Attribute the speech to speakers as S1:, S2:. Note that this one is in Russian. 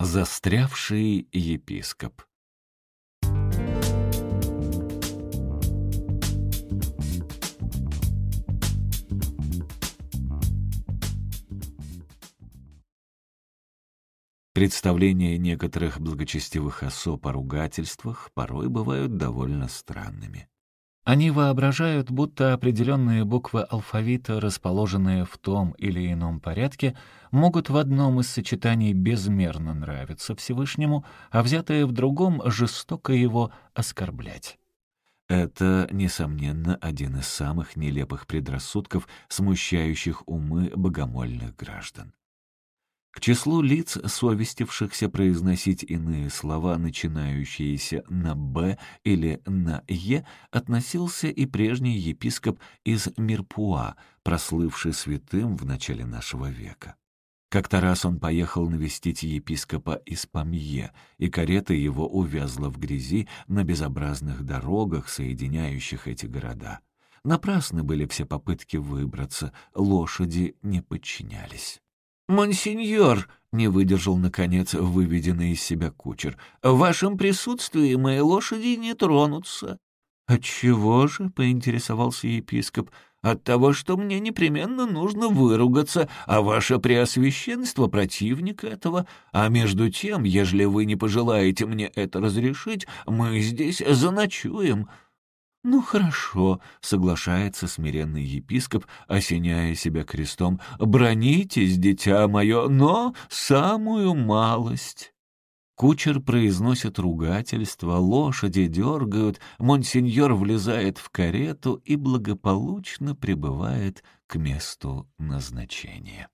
S1: Застрявший епископ Представления некоторых благочестивых особ о ругательствах порой бывают довольно странными. Они воображают, будто определенные буквы алфавита, расположенные в том или ином порядке, могут в одном из сочетаний безмерно нравиться Всевышнему, а взятые в другом жестоко его оскорблять. Это, несомненно, один из самых нелепых предрассудков, смущающих умы богомольных граждан. К числу лиц, совестившихся произносить иные слова, начинающиеся на «б» или на «е», относился и прежний епископ из Мирпуа, прослывший святым в начале нашего века. Как-то раз он поехал навестить епископа из Памье, и карета его увязла в грязи на безобразных дорогах, соединяющих эти города. Напрасны были все попытки выбраться, лошади не подчинялись. «Монсеньор», — не выдержал, наконец, выведенный из себя кучер, — «в вашем присутствии мои лошади не тронутся». «Отчего же?» — поинтересовался епископ. «От того, что мне непременно нужно выругаться, а ваше преосвященство — противник этого. А между тем, ежели вы не пожелаете мне это разрешить, мы здесь заночуем». «Ну хорошо», — соглашается смиренный епископ, осеняя себя крестом, «бронитесь, дитя мое, но самую малость». Кучер произносит ругательство, лошади дергают, монсеньор влезает в карету и благополучно прибывает к месту назначения.